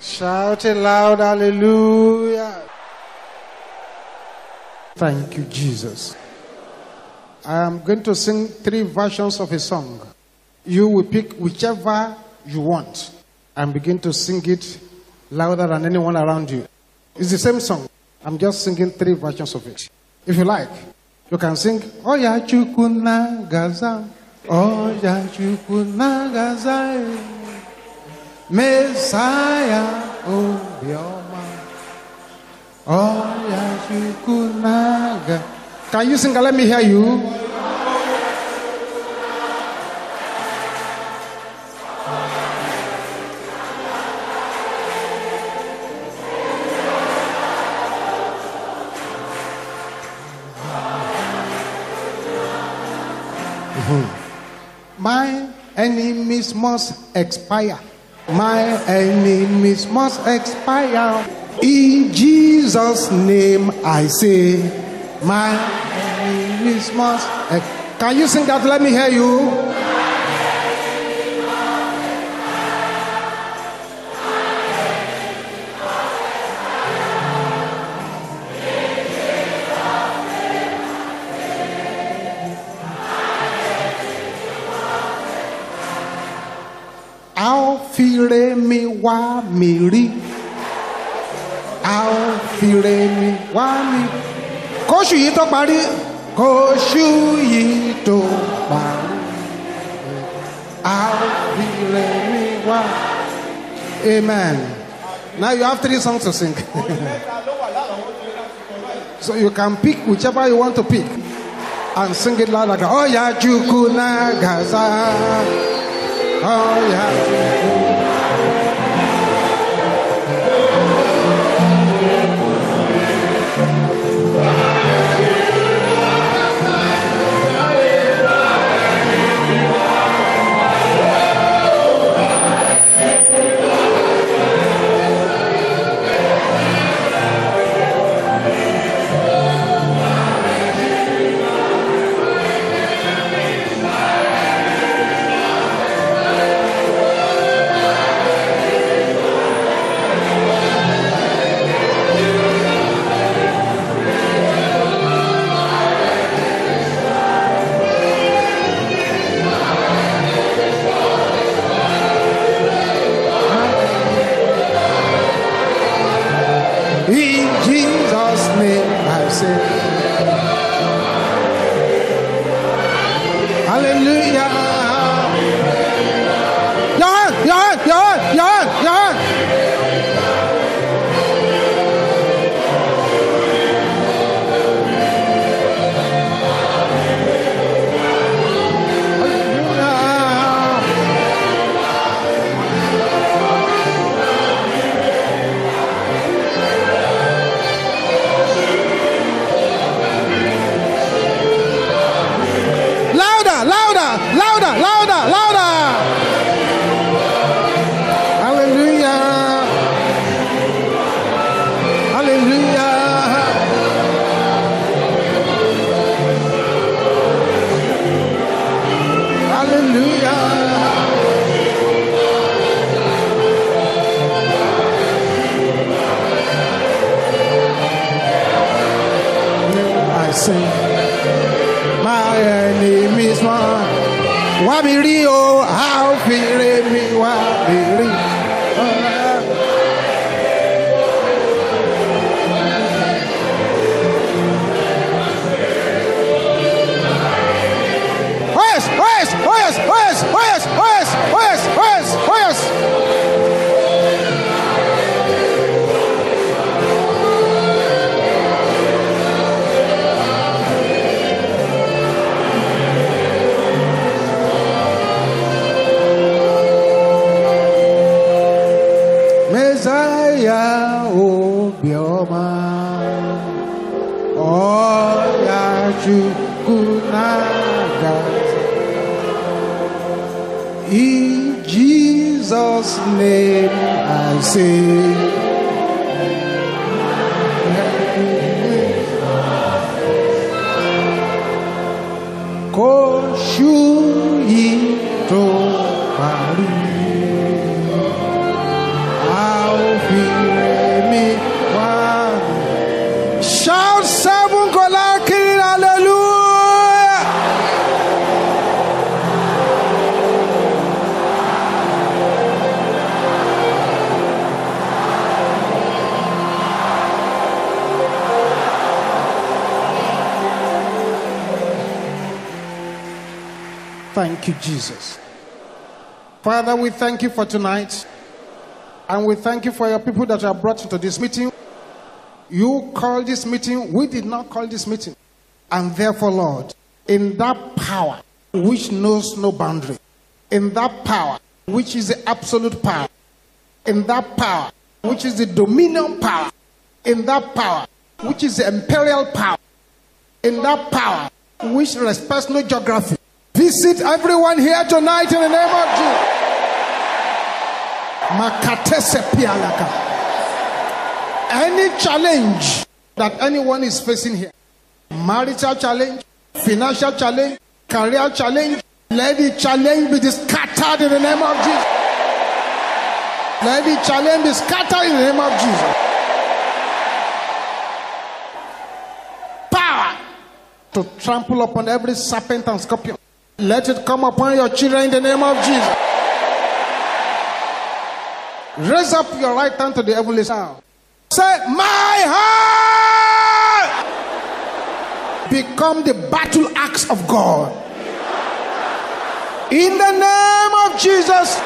Shout it loud, hallelujah. Thank you, Jesus. I am going to sing three versions of a song. You will pick whichever you want and begin to sing it louder than anyone around you. It's the same song. I'm just singing three versions of it. If you like, you can sing Oya Chukuna Gaza. Oya Chukuna Gaza. Messiah Obioma. Oya Chukuna Gaza. Can you sing? Let me hear you. My enemies must expire. My enemies must expire. In Jesus' name I say, my enemies must. Can you sing that? Let me hear you. Wá mi rí. A ó fire mi wá mi. Kóṣù yìí tó parí. Kóṣù yìí tó parí. A ó fire mi wá. Amen. Now you have three songs to sing. so you can pick whichever you want to pick and sing it loud like, yeah, Jukuna Gaza. Oh, yeah. In Jesus' name I say you, Jesus. Father, we thank you for tonight. And we thank you for your people that are brought into this meeting. You called this meeting, we did not call this meeting. And therefore, Lord, in that power which knows no boundary, in that power which is the absolute power, in that power which is the dominion power, in that power which is the imperial power, in that power which respects no geography. Visit everyone here tonight in the name of Jesus. Any challenge that anyone is facing here, marital challenge, financial challenge, career challenge, let the challenge be scattered in the name of Jesus. Let the challenge be scattered in the name of Jesus. Power to trample upon every serpent and scorpion. Let it come upon your children in the name of Jesus. Raise up your right hand to the heavenly sound. Say, My heart become the battle axe of God. In the name of Jesus.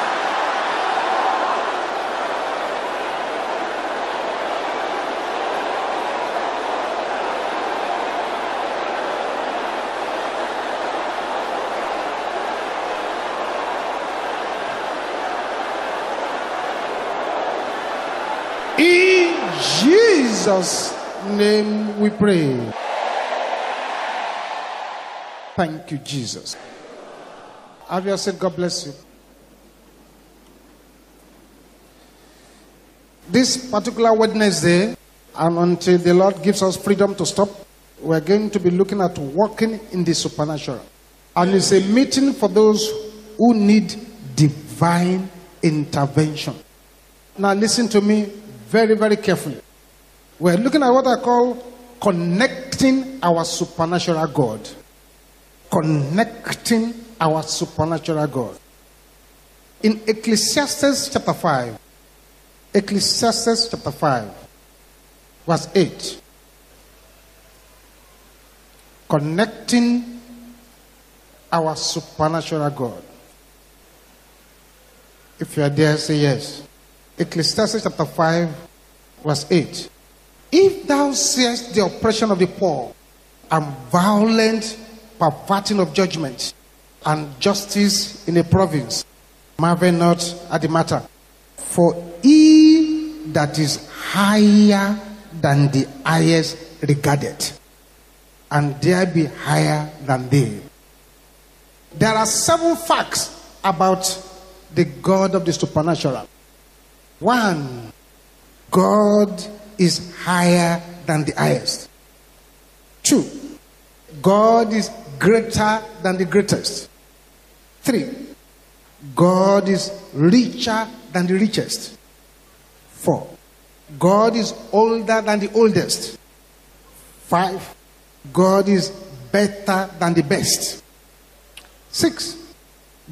In Jesus' name we pray. Thank you, Jesus. Have you said, God bless you? This particular Wednesday, and until the Lord gives us freedom to stop, we're going to be looking at walking in the supernatural. And it's a meeting for those who need divine intervention. Now, listen to me very, very carefully. We're looking at what I call connecting our supernatural God. Connecting our supernatural God. In Ecclesiastes chapter 5, Ecclesiastes chapter 5, verse 8, connecting our supernatural God. If you are there, say yes. Ecclesiastes chapter 5, verse 8. If thou seest the oppression of the poor and violent perverting of judgment and justice in a province, marvel not at the matter. For he that is higher than the highest regarded, and there be higher than they. There are seven facts about the God of the supernatural. One, God is higher than the highest. Two, God is greater than the greatest. Three, God is richer than the richest. Four, God is older than the oldest. Five, God is better than the best. Six,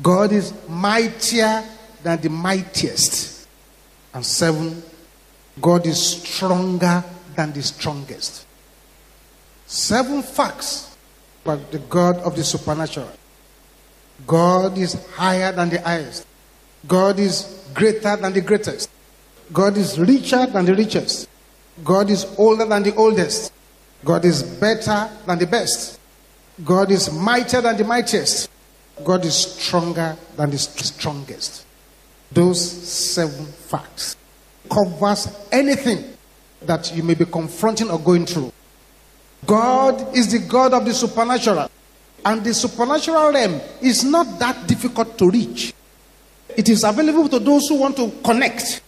God is mightier than the mightiest. And seven, God is stronger than the strongest. Seven facts about the God of the supernatural. God is higher than the highest. God is greater than the greatest. God is richer than the richest. God is older than the oldest. God is better than the best. God is mightier than the mightiest. God is stronger than the strongest. Those seven facts covers anything that you may be confronting or going through. God is the God of the supernatural. And the supernatural realm is not that difficult to reach. It is available to those who want to connect.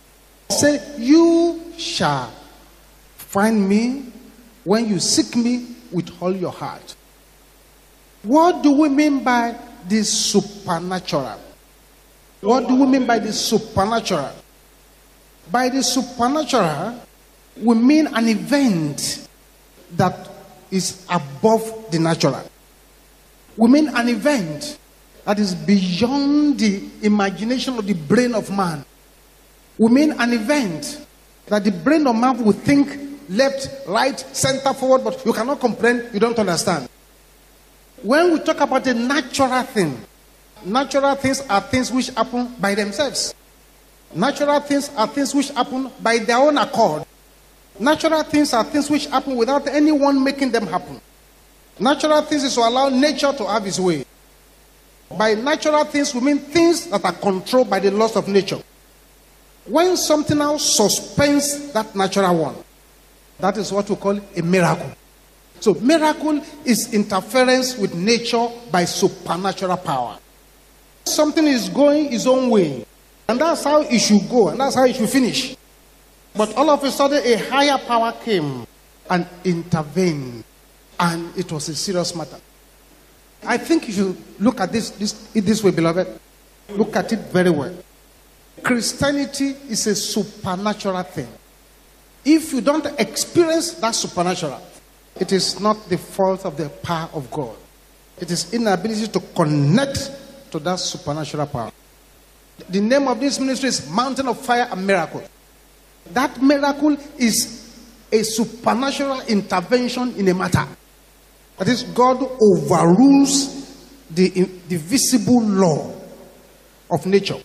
Say, You shall find me when you seek me with all your heart. What do we mean by the supernatural? What do we mean by the supernatural? By the supernatural, we mean an event that is above the natural. We mean an event that is beyond the imagination of the brain of man. We mean an event that the brain of man will think left, right, center, forward, but you cannot comprehend, you don't understand. When we talk about a natural thing, Natural things are things which happen by themselves. Natural things are things which happen by their own accord. Natural things are things which happen without anyone making them happen. Natural things is to allow nature to have its way. By natural things, we mean things that are controlled by the laws of nature. When something else suspends that natural one, that is what we call a miracle. So, miracle is interference with nature by supernatural power. Something is going its own way, and that's how it should go, and that's how it should finish. But all of a sudden, a higher power came and intervened, and it was a serious matter. I think you should look at this, this this way, beloved. Look at it very well. Christianity is a supernatural thing. If you don't experience that supernatural, it is not the fault of the power of God. It is inability to connect to that supernatural power. The name of this ministry is Mountain of Fire and Miracle. That miracle is a supernatural intervention in a matter. That is, God overrules the, the visible law of nature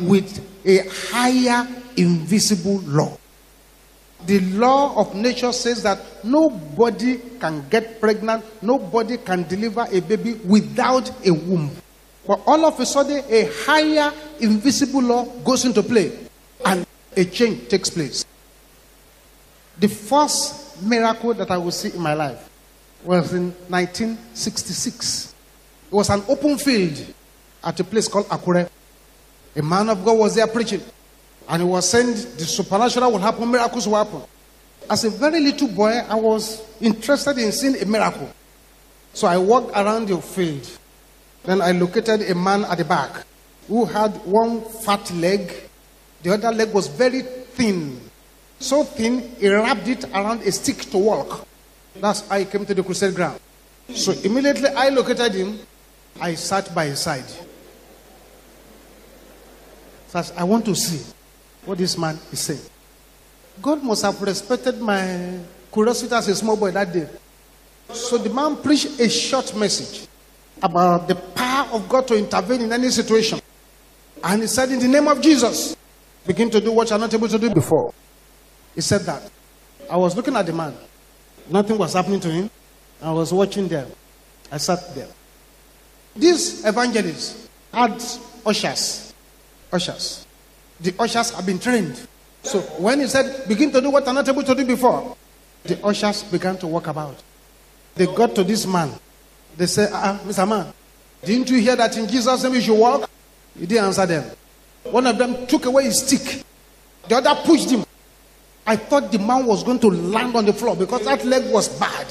with a higher invisible law. The law of nature says that nobody can get pregnant, nobody can deliver a baby without a womb. But all of a sudden, a higher invisible law goes into play and a change takes place. The first miracle that I will see in my life was in 1966. It was an open field at a place called Akure. A man of God was there preaching. And he was saying the supernatural will happen, miracles will happen. As a very little boy, I was interested in seeing a miracle. So I walked around the field. Then I located a man at the back who had one fat leg. The other leg was very thin. So thin, he wrapped it around a stick to walk. That's how he came to the crusade ground. So immediately I located him. I sat by his side. So I want to see what this man is saying. God must have respected my curiosity as a small boy that day. So the man preached a short message about the power of God to intervene in any situation. And he said, In the name of Jesus, begin to do what you're not able to do before. He said that. I was looking at the man. Nothing was happening to him. I was watching them. I sat there. These evangelists had ushers. Ushers. The ushers have been trained. So when he said, begin to do what I'm not able to do before, the ushers began to walk about. They got to this man. They said, uh, Mr. Man, didn't you hear that in Jesus' name you should walk? He didn't answer them. One of them took away his stick. The other pushed him. I thought the man was going to land on the floor because that leg was bad.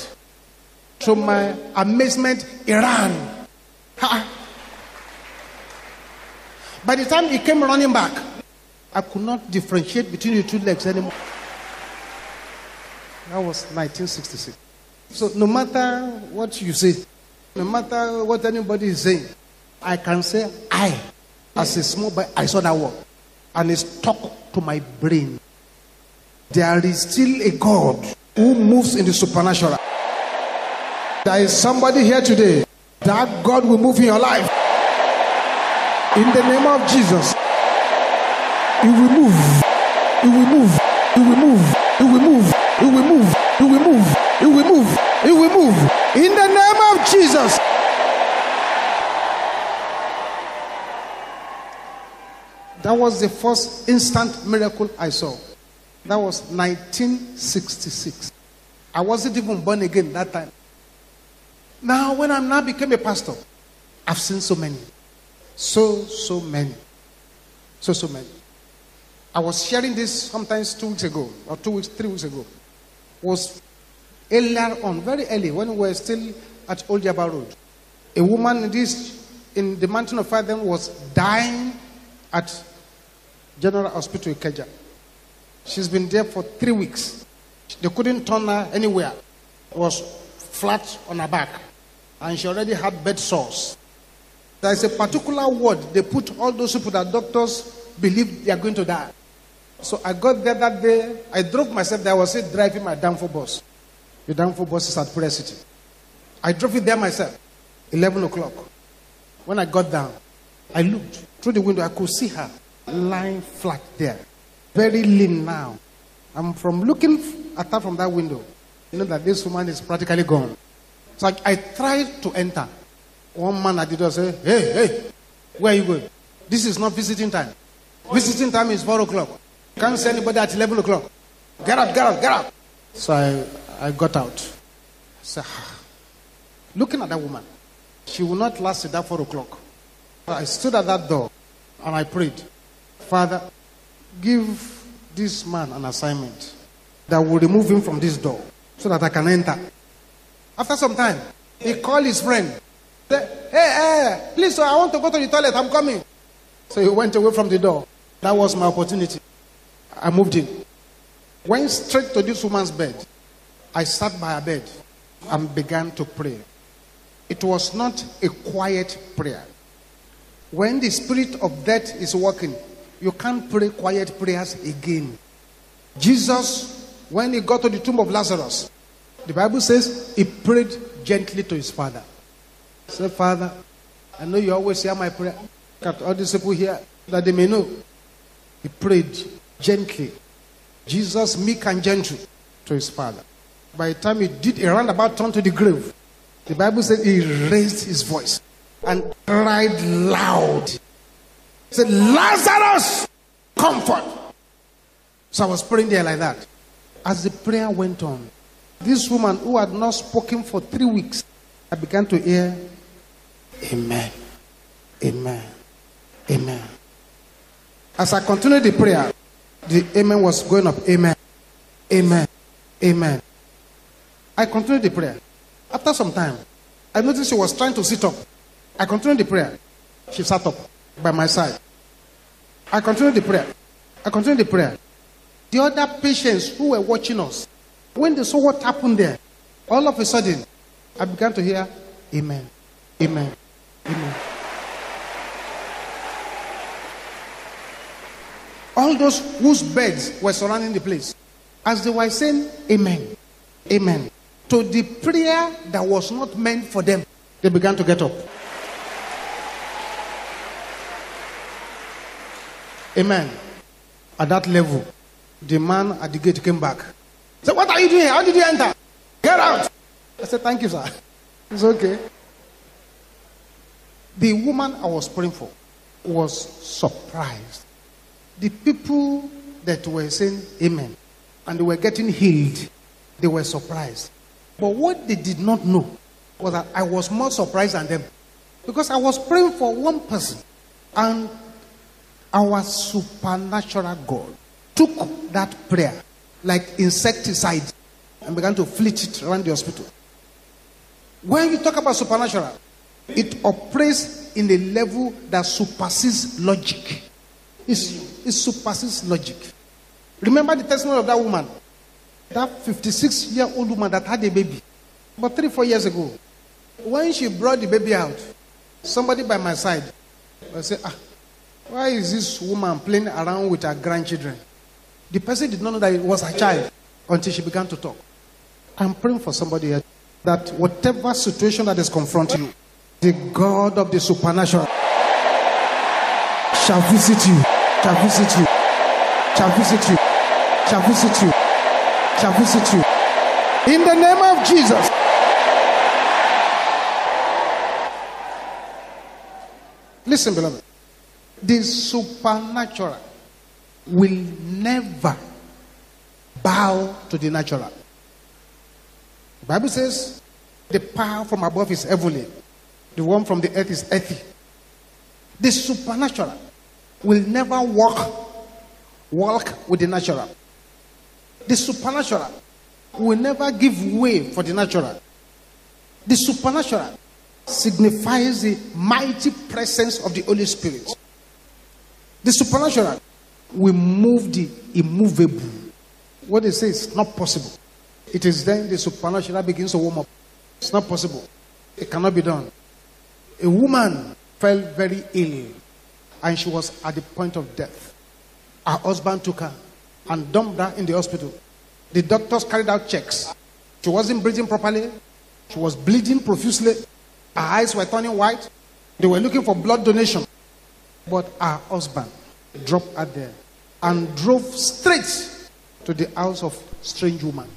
To my amazement, he ran. By the time he came running back, I could not differentiate between the two legs anymore. That was 1966. So no matter what you say, no matter what anybody is saying, I can say, I, as a small boy, I saw that word. And it stuck to my brain. There is still a God who moves in the supernatural. There is somebody here today. That God will move in your life. In the name of Jesus. He will move. He will move. He will move. He will move. He will move. He will move. He will move. He will move. In the name Jesus. That was the first instant miracle I saw. That was 1966. I wasn't even born again that time. Now, when I now became a pastor, I've seen so many. So, so many. So, so many. I was sharing this sometimes two weeks ago, or two weeks, three weeks ago. Was earlier on, very early, when we were still at Old Yaba Road. A woman in this in the mountain of fire then was dying at General Hospital Ikeja. She's been there for three weeks. They couldn't turn her anywhere. It was flat on her back. And she already had bed sores. There is a particular word they put all those people that doctors believe they are going to die. So I got there that day. I drove myself there. I was driving my Danfo bus. The Danfo bus is at Prayer City. I drove it there myself. 11 o'clock. When I got down, I looked through the window. I could see her lying flat there, very lean now. I'm from looking at her from that window. You know that this woman is practically gone. So I, I tried to enter. One man at the door said, Hey, hey, where are you going? This is not visiting time. Visiting time is 4 o'clock. Can't see anybody at 11 o'clock. Get out, get out, get out. So I, I got out. I said, ah. Looking at that woman, she will not last at that 4 o'clock. I stood at that door and I prayed, Father, give this man an assignment that will remove him from this door so that I can enter. After some time, he called his friend. Hey, hey, please, sir, I want to go to the toilet. I'm coming. So he went away from the door. That was my opportunity. I moved in. Went straight to this woman's bed. I sat by her bed and began to pray. It was not a quiet prayer. When the spirit of death is working, you can't pray quiet prayers again. Jesus, when he got to the tomb of Lazarus, the Bible says he prayed gently to his father. He said, Father, I know you always hear my prayer. Got all these people here that they may know. He prayed gently. Jesus, meek and gentle to his father. By the time he did a roundabout turn to the grave, the Bible said he raised his voice and cried loud. He said, Lazarus, comfort. So I was praying there like that. As the prayer went on, this woman who had not spoken for three weeks, I began to hear, Amen, Amen, Amen. As I continued the prayer, the Amen was going up, Amen, Amen, Amen. I continued the prayer. After some time, I noticed she was trying to sit up. I continued the prayer. She sat up by my side. I continued the prayer. I continued the prayer. The other patients who were watching us, when they saw what happened there, all of a sudden, I began to hear, Amen, Amen, Amen. All those whose beds were surrounding the place, as they were saying, Amen, Amen, to the prayer that was not meant for them, they began to get up. Amen. At that level, the man at the gate came back. Said, What are you doing? How did you enter? Get out. I said, Thank you, sir. It's okay. The woman I was praying for was surprised. The people that were saying amen and they were getting healed, they were surprised. But what they did not know was that I was more surprised than them. Because I was praying for one person and our supernatural God took that prayer like insecticide and began to flit it around the hospital. When you talk about supernatural, it operates in a level that supersedes logic. It's, it supersedes logic. Remember the testimony of that woman, that 56 year old woman that had a baby, about three, four years ago. When she brought the baby out, somebody by my side I said, Ah, why is this woman playing around with her grandchildren? The person did not know that it was her child until she began to talk. I'm praying for somebody here that whatever situation that is confronting you, the God of the supernatural shall visit you, shall visit you, shall visit you, shall visit you, shall visit you. In the name of Jesus. Listen, beloved. The supernatural will never bow to the natural. The Bible says the power from above is heavenly, the one from the earth is earthy. The supernatural will never walk walk with the natural. The supernatural will never give way for the natural. The supernatural signifies the mighty presence of the Holy Spirit. The supernatural will move the immovable. What they say is not possible. It is then the supernatural begins to warm up. It's not possible. It cannot be done. A woman fell very ill and she was at the point of death. Her husband took her and dumped her in the hospital. The doctors carried out checks. She wasn't breathing properly. She was bleeding profusely. Her eyes were turning white. They were looking for blood donation. But her husband dropped her there and drove straight to the house of strange woman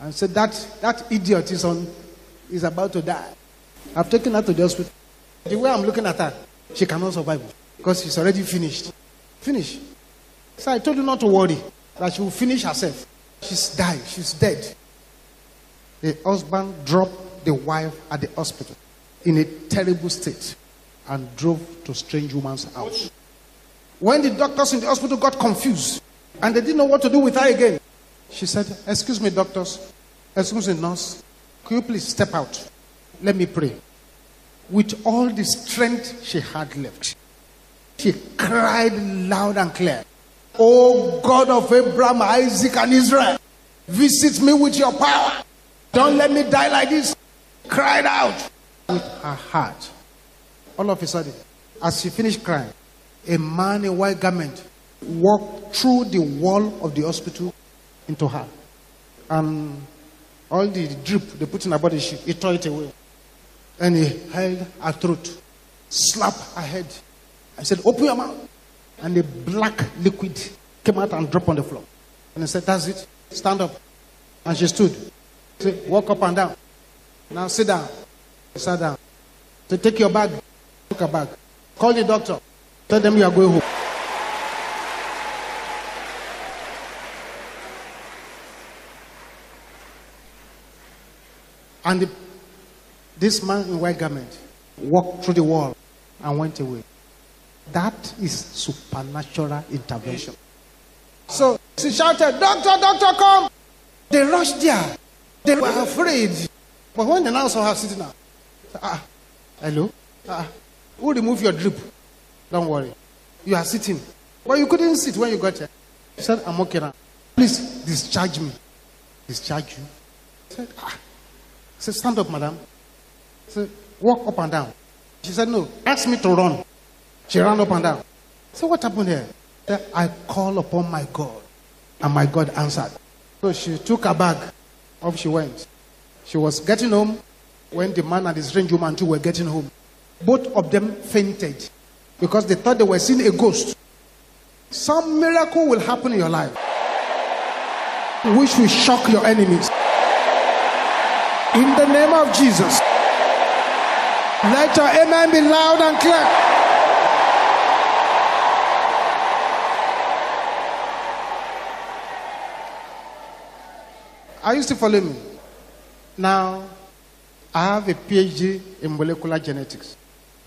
and said that that idiot is on is about to die. I've taken her to the hospital. The way I'm looking at her, she cannot survive because she's already finished. Finish. So I told you not to worry that she will finish herself. She's died. She's dead. The husband dropped the wife at the hospital in a terrible state and drove to strange woman's house. When the doctors in the hospital got confused and they didn't know what to do with her again, she said, Excuse me, doctors. Excuse me, nurse. Could you please step out? Let me pray. With all the strength she had left, she cried loud and clear, Oh God of Abraham, Isaac, and Israel, visit me with your power. Don't let me die like this. Cried out with her heart. All of a sudden, as she finished crying, a man in white garment walked through the wall of the hospital into her. And all the drip they put in her body, she, he tore it away. And he held her throat, slapped her head. I said, Open your mouth. And a black liquid came out and dropped on the floor. And I said, That's it. Stand up. And she stood. Said, Walk up and down. Now sit down. She sat down. So take your bag. Took her bag. Call the doctor. Tell them you are going home. And the, this man in white garment walked through the wall and went away. That is supernatural intervention. So she shouted, Doctor, doctor, come! They rushed there. They were afraid. But when they now saw her sitting down, ah, hello? Ah, who remove your drip? Don't worry. You are sitting. But you couldn't sit when you got here. She said, I'm okay now. Please discharge me. Discharge you? I said, ah. I said, stand up, madam. I said, walk up and down. She said, no, ask me to run. She ran up and down. So what happened here? I call upon my God. And my God answered. So she took her bag. Off she went. She was getting home when the man and the strange woman too were getting home. Both of them fainted because they thought they were seeing a ghost. Some miracle will happen in your life which will shock your enemies. In the name of Jesus. Let your amen be loud and clear. I used to follow me. Now, I have a PhD in molecular genetics.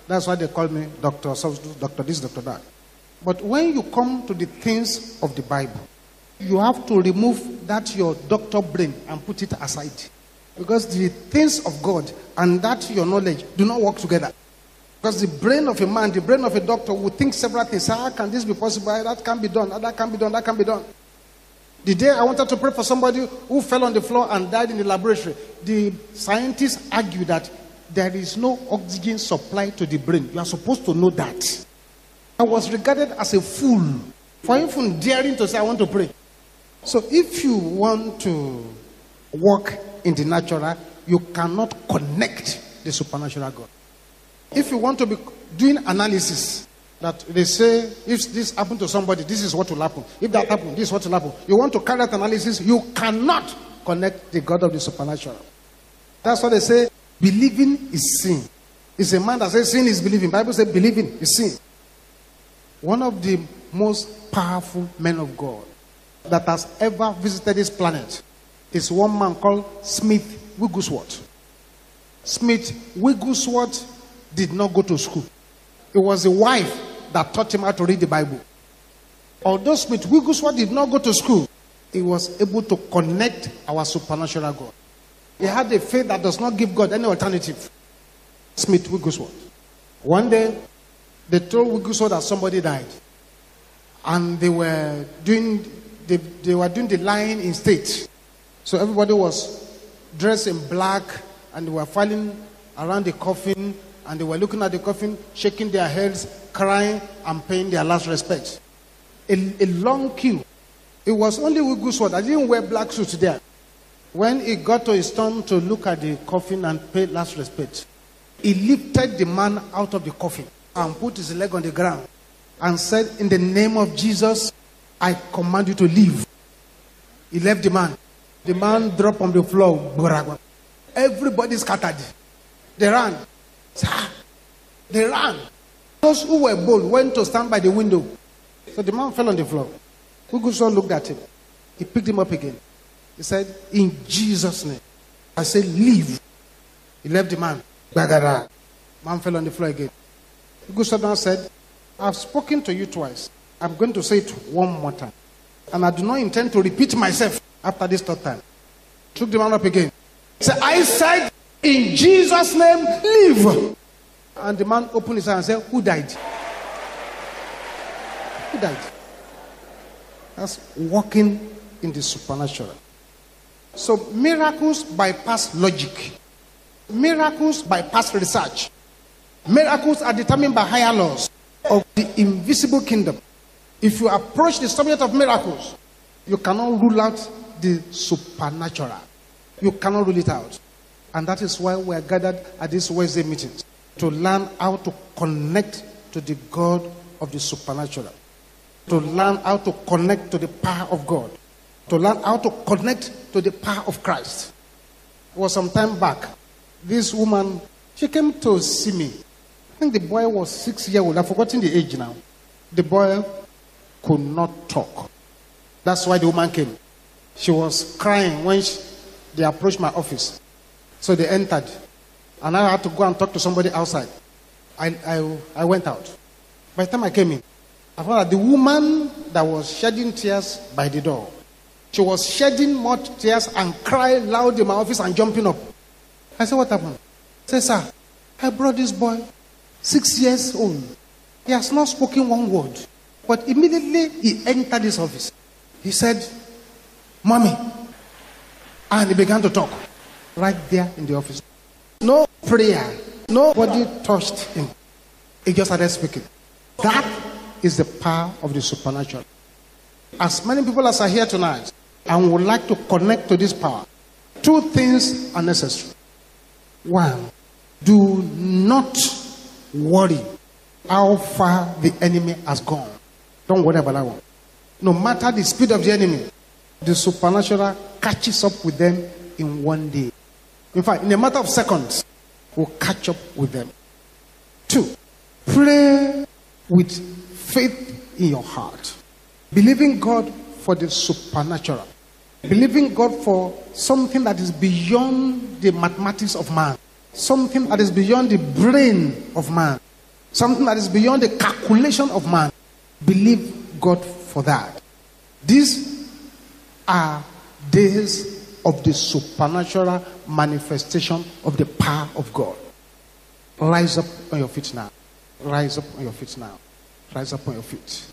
That's why they call me Doctor Doctor this, Doctor that. But when you come to the things of the Bible, you have to remove that your doctor brain and put it aside. Because the things of God and that your knowledge do not work together. Because the brain of a man, the brain of a doctor will think several things. How can this be possible? That can be done. That can be done. That can be done. The day I wanted to pray for somebody who fell on the floor and died in the laboratory, the scientists argue that there is no oxygen supply to the brain. You are supposed to know that. I was regarded as a fool for even daring to say, I want to pray. So if you want to walk in the natural, you cannot connect the supernatural God. If you want to be doing analysis, that they say, if this happened to somebody, this is what will happen. If that happened, this is what will happen. You want to carry out analysis, you cannot connect the God of the supernatural. That's what they say. Believing is sin. It's a man that says sin is believing. Bible says believing is sin. One of the most powerful men of God that has ever visited this planet is one man called Smith Wigglesworth. Smith Wigglesworth did not go to school. It was a wife that taught him how to read the Bible. Although Smith Wigglesworth did not go to school, he was able to connect our supernatural God. He had a faith that does not give God any alternative. Smith Wigglesworth. One day, they told Wigglesworth that somebody died. And they were doing they, they were doing the line in state. So everybody was dressed in black and they were filing around the coffin and they were looking at the coffin, shaking their heads, crying, and paying their last respects. A, a long queue. It was only Wigglesworth. I didn't wear black suits there. When it got to his turn to look at the coffin and pay last respect, He lifted the man out of the coffin and put his leg on the ground and said, In the name of Jesus, I command you to leave. He left the man. The man dropped on the floor. Everybody scattered. They ran. They ran. Those who were bold went to stand by the window. So the man fell on the floor. Huguso looked at him. He picked him up again. He said, In Jesus' name. I said, Leave. He left the man. Man fell on the floor again. Huguso now said, I've spoken to you twice. I'm going to say it one more time. And I do not intend to repeat myself after this third time. Took the man up again. Said, I said, in Jesus' name, leave. And the man opened his eyes and said, Who died? Who died? That's walking in the supernatural. So miracles bypass logic. Miracles bypass research. Miracles are determined by higher laws of the invisible kingdom. If you approach the subject of miracles, you cannot rule out the supernatural. You cannot rule it out. And that is why we are gathered at these Wednesday meetings to learn how to connect to the God of the supernatural, to learn how to connect to the power of God, to learn how to connect to the power of Christ. It was some time back. This woman, she came to see me. I think the boy was six years old. I've forgotten the age now. The boy could not talk. That's why the woman came. She was crying when she, they approached my office. So they entered. And I had to go and talk to somebody outside. I, I, I went out. By the time I came in, I found that the woman that was shedding tears by the door, she was shedding more tears and crying loud in my office and jumping up. I said, What happened? Said, Sir, I brought this boy, six years old. He has not spoken one word. But immediately he entered this office. He said, Mommy. And he began to talk right there in the office. No prayer. Nobody touched him. He just started speaking. That is the power of the supernatural. As many people as are here tonight and would like to connect to this power, two things are necessary. One, do not worry how far the enemy has gone. Don't worry about that one. No matter the speed of the enemy, the supernatural catches up with them in one day. In fact, in a matter of seconds, we'll catch up with them. Two, pray with faith in your heart. Believing God for the supernatural. Believing God for something that is beyond the mathematics of man. Something that is beyond the brain of man. Something that is beyond the calculation of man. Believe God for that. These are days of the supernatural manifestation of the power of God. Rise up on your feet now. Rise up on your feet now. Rise up on your feet.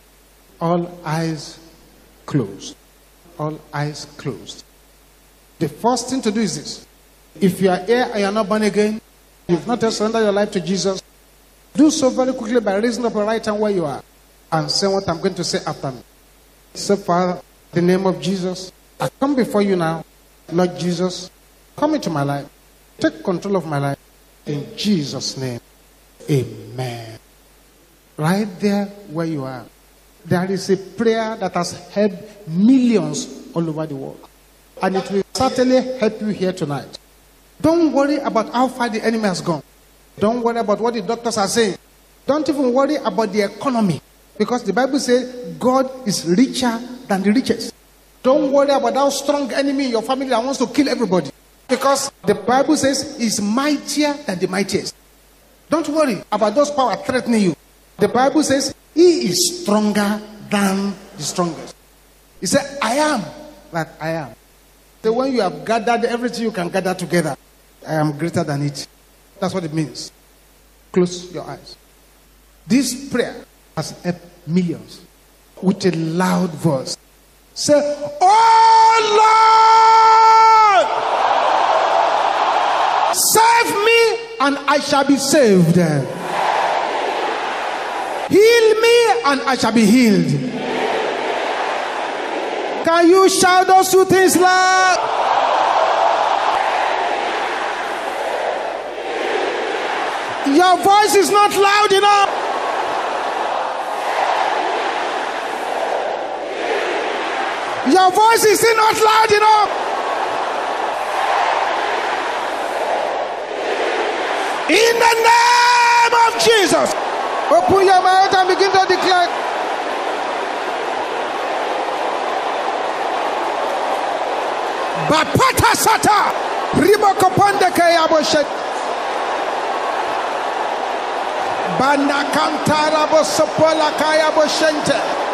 All eyes closed. All eyes closed. The first thing to do is this. If you are here and you are not born again, you've not surrendered your life to Jesus, do so very quickly by raising up your right hand where you are and say what I'm going to say after me. Say, Father, the name of Jesus, I come before you now. Lord Jesus, come into my life. Take control of my life. In Jesus' name, amen. Right there where you are, there is a prayer that has helped millions all over the world. And it will certainly help you here tonight. Don't worry about how far the enemy has gone. Don't worry about what the doctors are saying. Don't even worry about the economy. Because the Bible says God is richer than the richest. Don't worry about how strong enemy in your family that wants to kill everybody. Because the Bible says he's mightier than the mightiest. Don't worry about those power threatening you. The Bible says he is stronger than the strongest. He said, I am that I am. So when you have gathered everything you can gather together, I am greater than it. That's what it means. Close your eyes. This prayer has helped millions with a loud voice. Say, Oh Lord, save me and I shall be saved. Heal me and I shall be healed. Can you shout those two things loud? Your voice is not loud enough. Your voice is still not loud enough. In the name of Jesus, open your mouth and begin to declare. Bapata sata, ribokopande kayaboshet. Banakantara bosopola kayaboshente.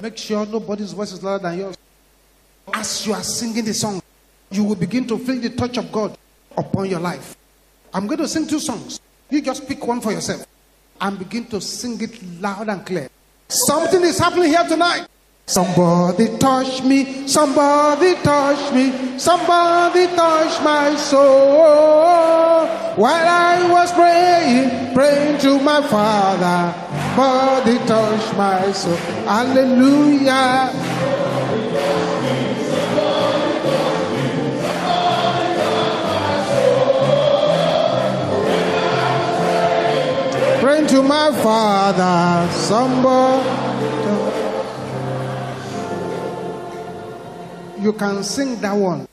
Make sure nobody's voice is louder than yours. As you are singing the song, you will begin to feel the touch of God upon your life. I'm going to sing two songs. You just pick one for yourself and begin to sing it loud and clear. Something is happening here tonight. Somebody touch me, somebody touch me, somebody touch my soul. While I was praying, praying to my Father, body touch my soul. Hallelujah. Praying to my Father, somebody. you can sing that one.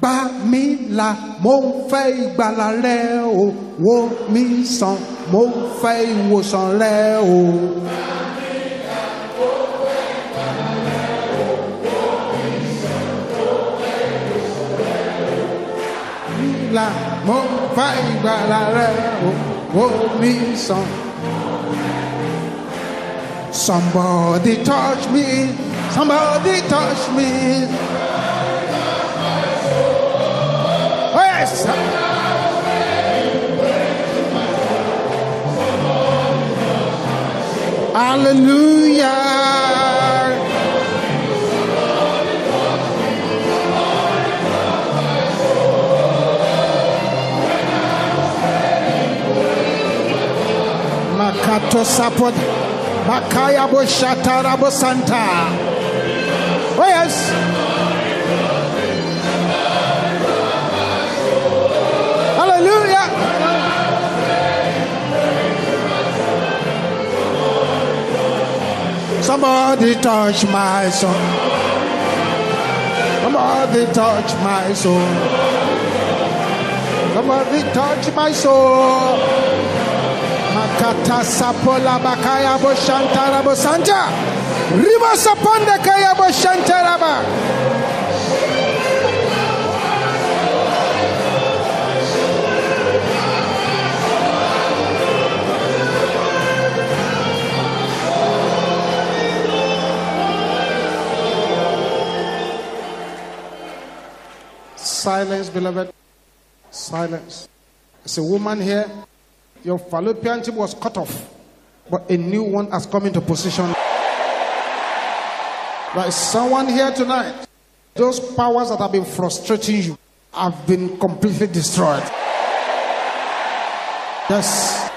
Gbà mí là mo ń fẹ́ ìgbàlà rẹ o, wo mi sàn mo ń fẹ́ ìwòsàn rẹ o. Là mo ń fẹ́ ìgbàlà rẹ o, wo mi sàn. Somebody touch me, somebody touch me. Francis, huh? Hallelujah. Makato support Bakaya Boshatara Bosanta. Oh yes. Somebody touch my soul. Somebody touch my soul. Somebody touch my soul. Makata sapola bakaya bo shantara bo santa. Riba sapanda kaya bo Silence, beloved. Silence. There's a woman here. Your fallopian tube was cut off, but a new one has come into position. There is someone here tonight. Those powers that have been frustrating you have been completely destroyed. Yes.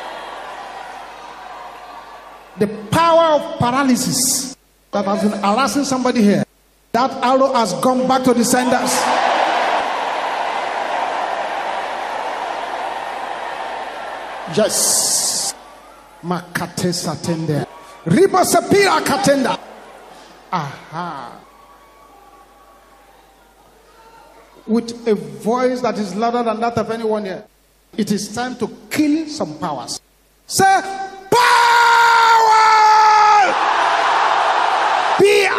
The power of paralysis that has been harassing somebody here, that arrow has gone back to the senders. Yes. Makate satende. Riba sapira katenda. Aha. With a voice that is louder than that of anyone here. It is time to kill some powers. Say, power behind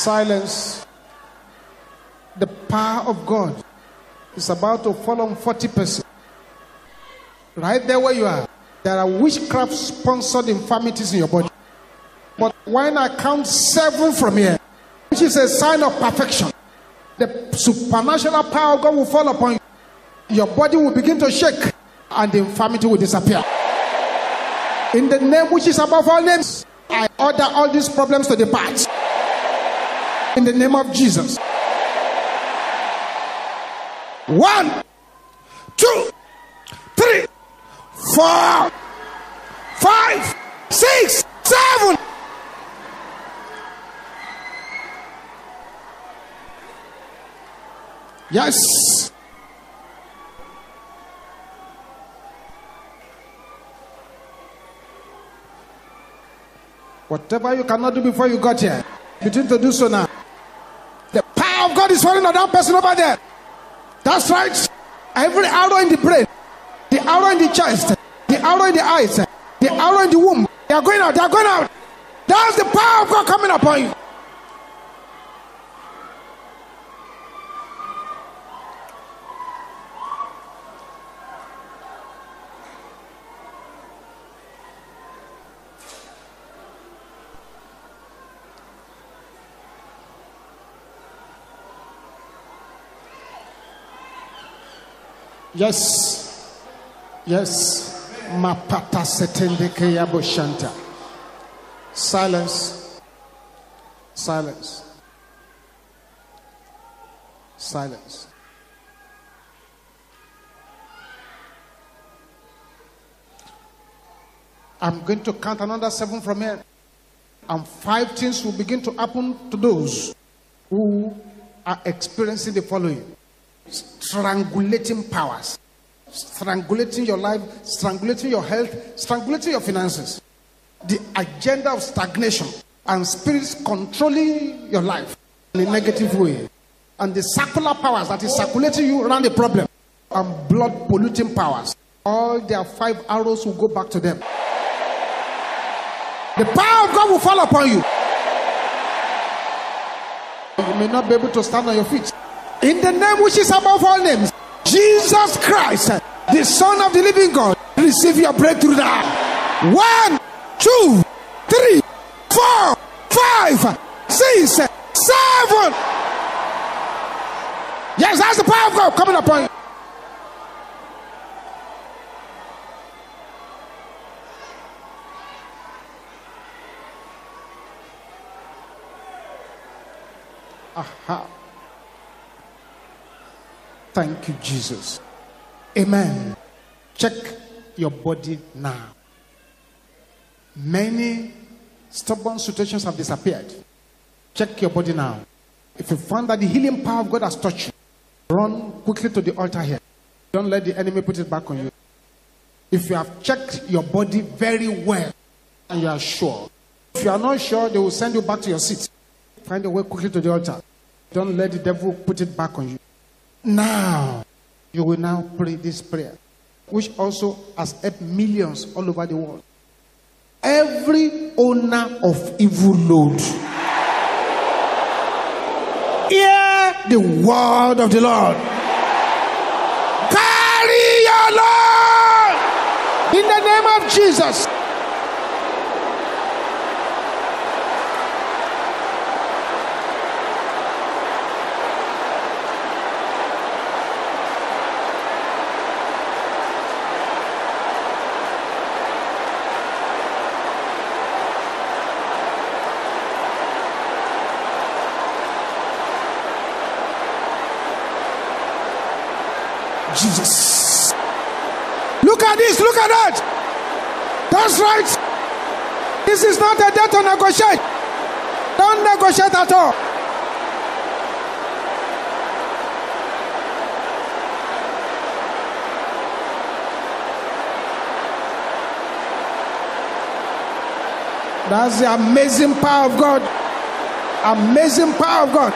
Silence. The power of God is about to fall on 40%. Right there where you are, there are witchcraft sponsored infirmities in your body. But when I count seven from here, which is a sign of perfection, the supernatural power of God will fall upon you. Your body will begin to shake and the infirmity will disappear. In the name which is above all names, I order all these problems to depart. In the name of Jesus. One, two, three, four, five, six, seven. Yes. Whatever you cannot do before you got here, begin to do so now. On that person over there. That's right. Every arrow in the brain, the arrow in the chest, the arrow in the eyes, the arrow in the womb, they are going out, they are going out. That's the power of God coming upon you. Yes. Yes. Mapata setendeke yaboshanta. Silence. Silence. Silence. I'm going to count another seven from here. And five things will begin to happen to those who are experiencing the following strangulating powers, strangulating your life, strangulating your health, strangulating your finances. The agenda of stagnation and spirits controlling your life in a negative way. And the circular powers that is circulating you around the problem and blood polluting powers. All their five arrows will go back to them. The power of God will fall upon you. You may not be able to stand on your feet. In the name which is above all names, Jesus Christ, the Son of the living God, receive your breakthrough now. One, two, three, four, five, six, seven. Yes, that's the power of God coming upon you. Aha. Thank you, Jesus. Amen. Check your body now. Many stubborn situations have disappeared. Check your body now. If you find that the healing power of God has touched you, run quickly to the altar here. Don't let the enemy put it back on you. If you have checked your body very well and you are sure, if you are not sure, they will send you back to your seat. Find your way quickly to the altar. Don't let the devil put it back on you. Now, you will now pray this prayer, which also has helped millions all over the world. Every owner of evil load, hear the word of the Lord. Carry your load in the name of Jesus. This is not a debt to negotiate. Don't negotiate at all. That's the amazing power of God. Amazing power of God.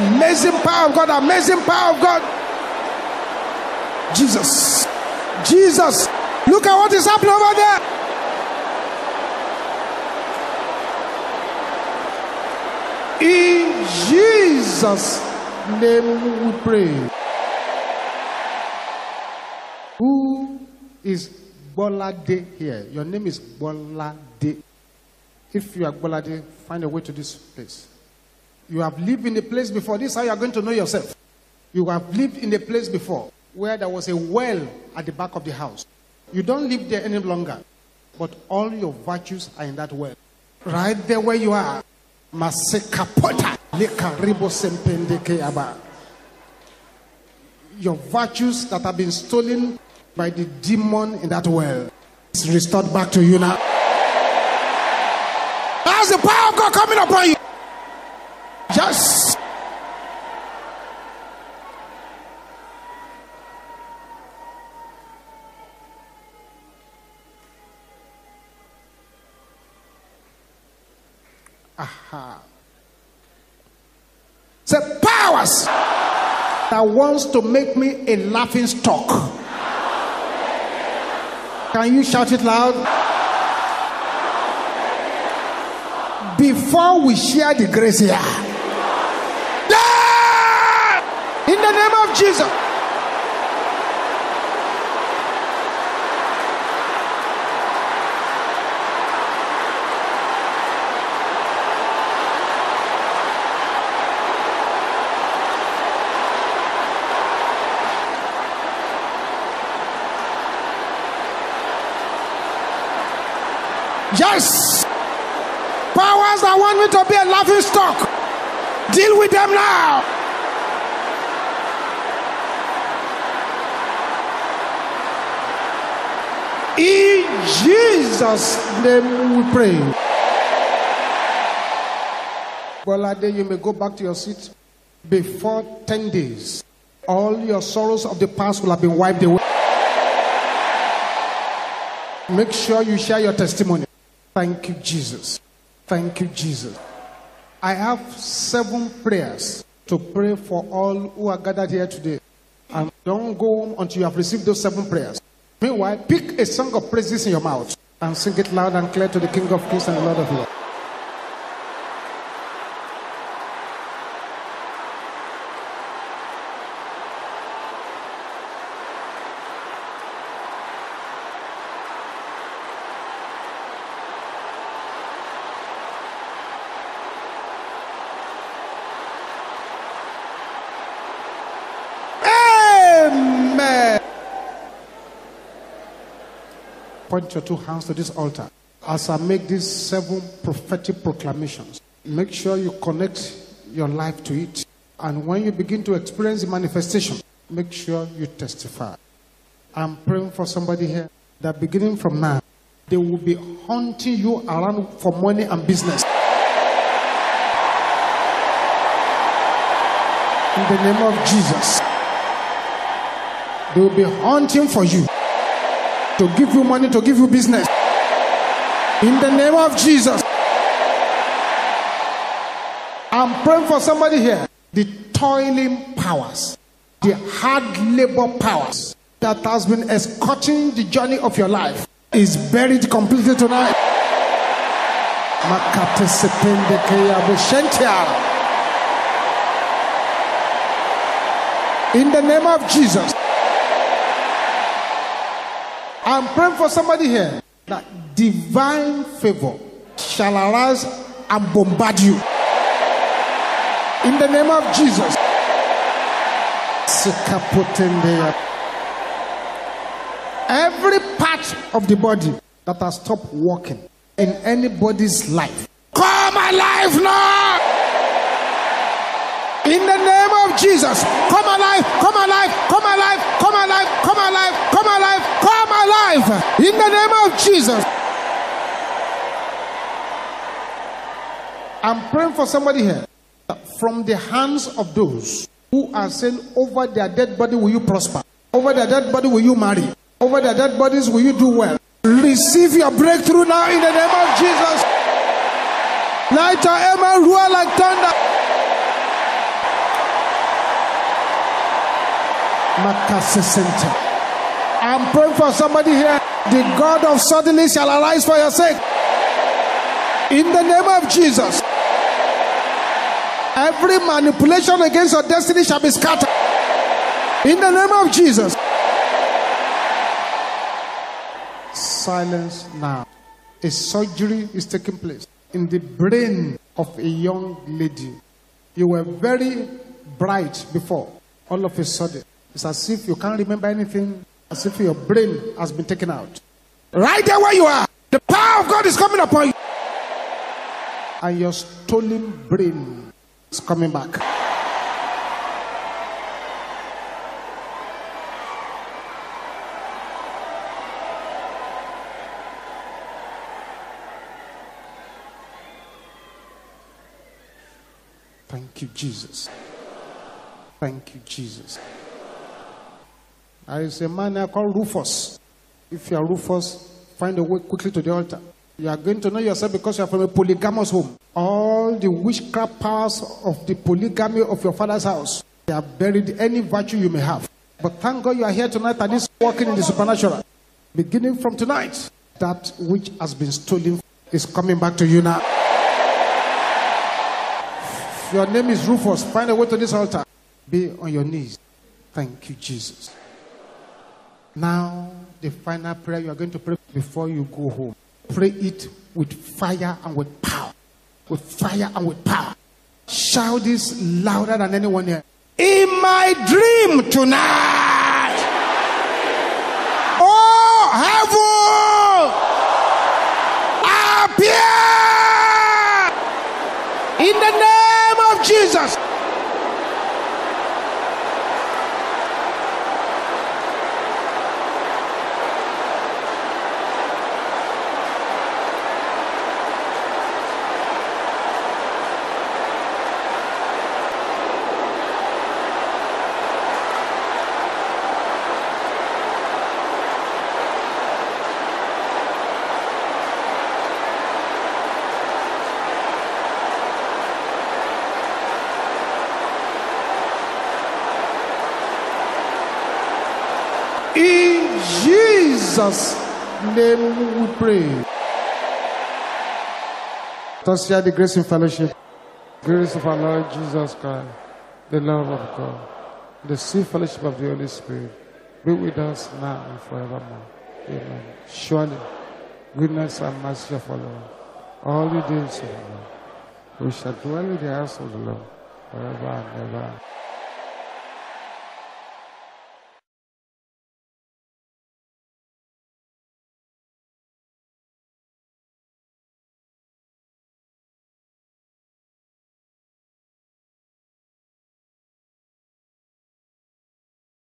Amazing power of God. Amazing power of God. Jesus. Jesus. Look at what is happening over there. In Jesus' name we pray. Who is Bolade here? Your name is Bolade. If you are Bolade, find a way to this place. You have lived in a place before. This is how you are going to know yourself. You have lived in a place before where there was a well at the back of the house. You don't live there any longer, but all your virtues are in that well. Right there where you are. Masekapota. Your virtues that have been stolen by the demon in that well is restored back to you now. How's the power of God coming upon you? Yes. Aha. That wants to make me a laughing stock. Can you shout it loud? Before we share the grace here. Yeah! In the name of Jesus. Yes. Powers that want me to be a laughing stock. Deal with them now. In Jesus' name we pray. Bolade, you may go back to your seat before 10 days. All your sorrows of the past will have been wiped away. Make sure you share your testimony. Thank you, Jesus. Thank you, Jesus. I have seven prayers to pray for all who are gathered here today. And don't go home until you have received those seven prayers. Meanwhile, pick a song of praises in your mouth and sing it loud and clear to the King of Kings and the Lord of Lords. Your two hands to this altar as I make these seven prophetic proclamations. Make sure you connect your life to it. And when you begin to experience the manifestation, make sure you testify. I'm praying for somebody here that beginning from now, they will be hunting you around for money and business. In the name of Jesus. They will be hunting for you to give you money, to give you business. In the name of Jesus. I'm praying for somebody here. The toiling powers, the hard labor powers that has been escorting the journey of your life is buried completely tonight. In the name of Jesus. I'm praying for somebody here that divine favor shall arise and bombard you. In the name of Jesus. Every part of the body that has stopped working in anybody's life, come alive now. In the name of Jesus, come alive, come alive, come alive, come alive, come alive, come alive, come. In the name of Jesus. I'm praying for somebody here. From the hands of those who are saying, Over their dead body will you prosper, over their dead body will you marry, over their dead bodies will you do well. Receive your breakthrough now in the name of Jesus. Light amen, roar like thunder. Makase Center. I'm praying for somebody here. The God of suddenly shall arise for your sake. In the name of Jesus. Every manipulation against your destiny shall be scattered. In the name of Jesus. Silence now. A surgery is taking place in the brain of a young lady. You were very bright before. All of a sudden, it's as if you can't remember anything, as if your brain has been taken out. Right there where you are, the power of God is coming upon you. And your stolen brain is coming back. Thank you, Jesus. Thank you, Jesus. There is a man there called Rufus. If you are Rufus, find a way quickly to the altar. You are going to know yourself because you are from a polygamous home. All the witchcraft powers of the polygamy of your father's house, they are buried any virtue you may have. But thank God you are here tonight and is walking in the supernatural. Beginning from tonight, that which has been stolen is coming back to you now. Your name is Rufus, find a way to this altar. Be on your knees. Thank you, Jesus. Now, the final prayer you are going to pray before you go home. Pray it with fire and with power. With fire and with power. Shout this louder than anyone here. In my dream tonight. Oh, heaven. Appear. In the name of Jesus. In Jesus' name we pray. Let us share the grace in fellowship. Grace of our Lord Jesus Christ, the love of God, the sweet fellowship of the Holy Spirit be with us now and forevermore. Amen. Surely, goodness and mercy shall follow us all the days of our life. We shall dwell in the house of the Lord forever and ever.